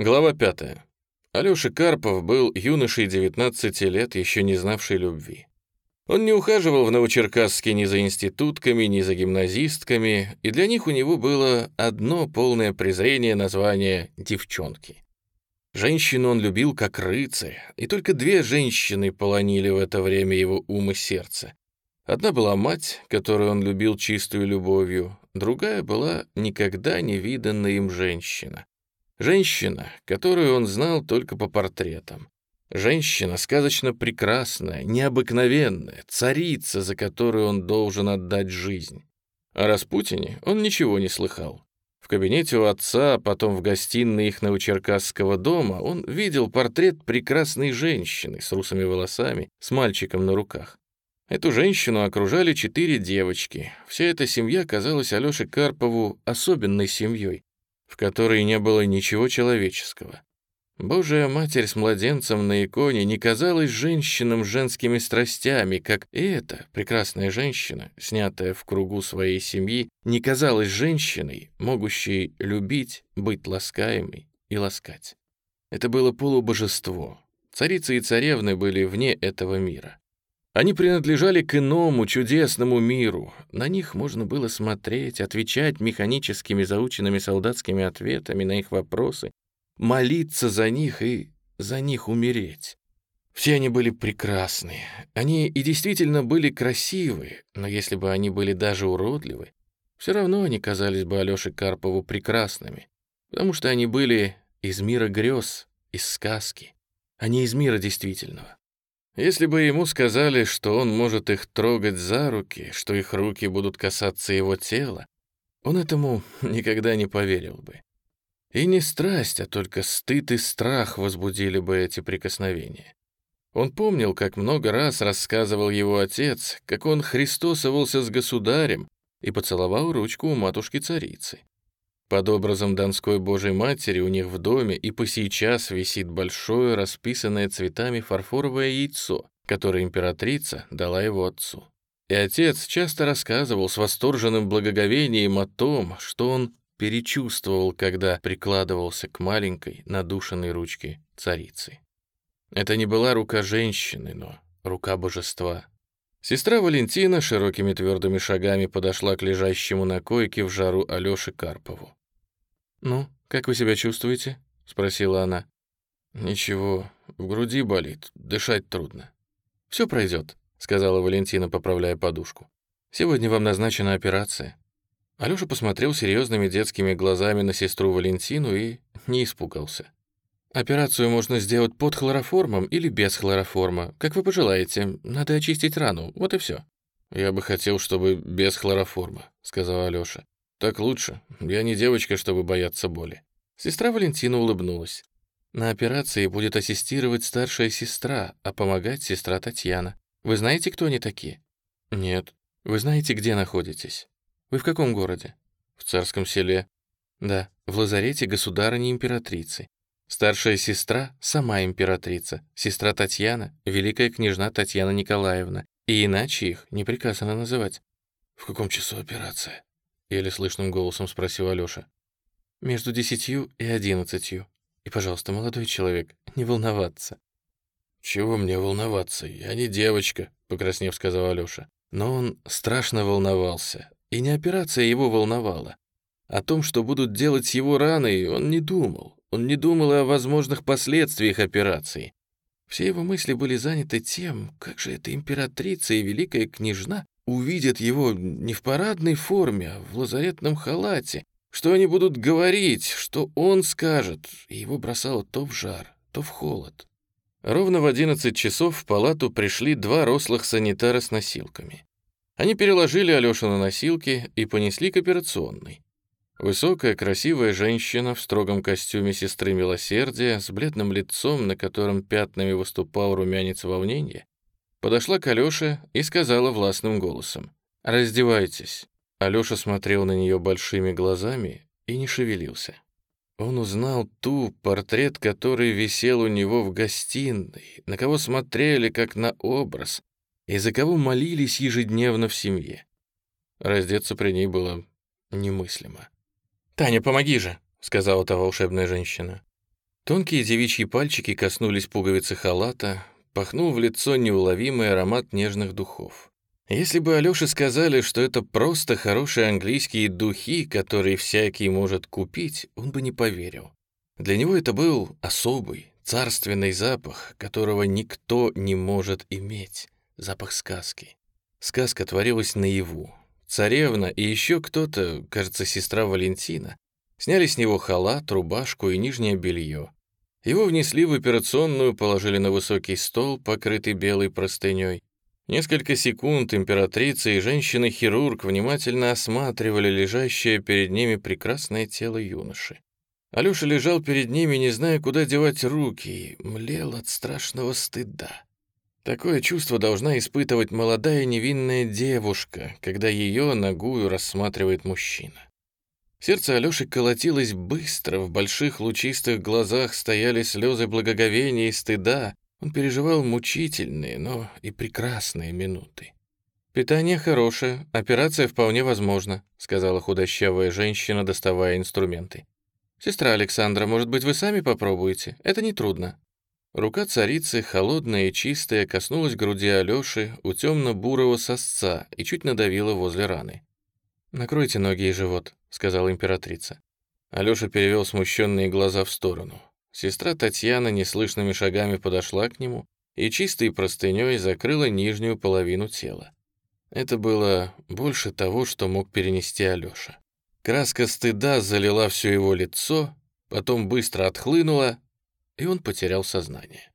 Глава 5. Алёша Карпов был юношей 19 лет, еще не знавший любви. Он не ухаживал в Новочеркасске ни за институтками, ни за гимназистками, и для них у него было одно полное презрение названия «девчонки». Женщину он любил как рыцарь, и только две женщины полонили в это время его ум и сердце. Одна была мать, которую он любил чистую любовью, другая была никогда не виданная им женщина. Женщина, которую он знал только по портретам. Женщина сказочно прекрасная, необыкновенная, царица, за которую он должен отдать жизнь. О Распутине он ничего не слыхал. В кабинете у отца, а потом в гостиной их новочеркасского дома он видел портрет прекрасной женщины с русыми волосами, с мальчиком на руках. Эту женщину окружали четыре девочки. Вся эта семья казалась Алёше Карпову особенной семьей в которой не было ничего человеческого. Божия Матерь с младенцем на иконе не казалась женщинам женскими страстями, как и эта прекрасная женщина, снятая в кругу своей семьи, не казалась женщиной, могущей любить, быть ласкаемой и ласкать. Это было полубожество. Царицы и царевны были вне этого мира. Они принадлежали к иному, чудесному миру. На них можно было смотреть, отвечать механическими заученными солдатскими ответами на их вопросы, молиться за них и за них умереть. Все они были прекрасны. Они и действительно были красивы, но если бы они были даже уродливы, все равно они казались бы Алёше Карпову прекрасными, потому что они были из мира грез, из сказки, а не из мира действительного. Если бы ему сказали, что он может их трогать за руки, что их руки будут касаться его тела, он этому никогда не поверил бы. И не страсть, а только стыд и страх возбудили бы эти прикосновения. Он помнил, как много раз рассказывал его отец, как он христосовался с государем и поцеловал ручку у матушки-царицы. Под образом Донской Божьей Матери у них в доме и по сейчас висит большое, расписанное цветами фарфоровое яйцо, которое императрица дала его отцу. И отец часто рассказывал с восторженным благоговением о том, что он перечувствовал, когда прикладывался к маленькой, надушенной ручке царицы. Это не была рука женщины, но рука божества. Сестра Валентина широкими твердыми шагами подошла к лежащему на койке в жару Алёше Карпову. «Ну, как вы себя чувствуете?» — спросила она. «Ничего, в груди болит, дышать трудно». «Все пройдет», — сказала Валентина, поправляя подушку. «Сегодня вам назначена операция». Алёша посмотрел серьезными детскими глазами на сестру Валентину и не испугался. «Операцию можно сделать под хлороформом или без хлороформа, как вы пожелаете. Надо очистить рану, вот и все». «Я бы хотел, чтобы без хлороформа», — сказал Алёша. «Так лучше. Я не девочка, чтобы бояться боли». Сестра Валентина улыбнулась. «На операции будет ассистировать старшая сестра, а помогать сестра Татьяна. Вы знаете, кто они такие?» «Нет». «Вы знаете, где находитесь?» «Вы в каком городе?» «В Царском селе». «Да, в лазарете государыни-императрицы. Старшая сестра — сама императрица, сестра Татьяна — великая княжна Татьяна Николаевна, и иначе их не приказано называть». «В каком часу операция?» — еле слышным голосом спросил Алёша. «Между десятью и одиннадцатью. И, пожалуйста, молодой человек, не волноваться». «Чего мне волноваться? Я не девочка», — покраснев сказал Алёша. Но он страшно волновался, и не операция его волновала. О том, что будут делать с его раной, он не думал. Он не думал о возможных последствиях операции. Все его мысли были заняты тем, как же эта императрица и великая княжна увидят его не в парадной форме, а в лазаретном халате, что они будут говорить, что он скажет, и его бросало то в жар, то в холод. Ровно в 11 часов в палату пришли два рослых санитара с носилками. Они переложили Алёшу на носилки и понесли к операционной. Высокая, красивая женщина в строгом костюме сестры милосердия, с бледным лицом, на котором пятнами выступал румянец волнения, Подошла к Алёше и сказала властным голосом. «Раздевайтесь». Алёша смотрел на неё большими глазами и не шевелился. Он узнал ту, портрет который висел у него в гостиной, на кого смотрели как на образ, и за кого молились ежедневно в семье. Раздеться при ней было немыслимо. «Таня, помоги же», — сказала та волшебная женщина. Тонкие девичьи пальчики коснулись пуговицы халата, пахнул в лицо неуловимый аромат нежных духов. Если бы Алёше сказали, что это просто хорошие английские духи, которые всякий может купить, он бы не поверил. Для него это был особый, царственный запах, которого никто не может иметь, запах сказки. Сказка творилась наяву. Царевна и еще кто-то, кажется, сестра Валентина, сняли с него халат, рубашку и нижнее белье. Его внесли в операционную, положили на высокий стол, покрытый белой простыней. Несколько секунд императрица и женщина-хирург внимательно осматривали лежащее перед ними прекрасное тело юноши. Алёша лежал перед ними, не зная, куда девать руки, и млел от страшного стыда. Такое чувство должна испытывать молодая невинная девушка, когда ее ногую рассматривает мужчина. Сердце Алёши колотилось быстро, в больших лучистых глазах стояли слезы благоговения и стыда, он переживал мучительные, но и прекрасные минуты. «Питание хорошее, операция вполне возможна», — сказала худощавая женщина, доставая инструменты. «Сестра Александра, может быть, вы сами попробуете? Это нетрудно». Рука царицы, холодная и чистая, коснулась груди Алёши у темно-бурого сосца и чуть надавила возле раны. «Накройте ноги и живот», — сказала императрица. Алёша перевел смущенные глаза в сторону. Сестра Татьяна неслышными шагами подошла к нему и чистой простыней закрыла нижнюю половину тела. Это было больше того, что мог перенести Алёша. Краска стыда залила все его лицо, потом быстро отхлынула, и он потерял сознание.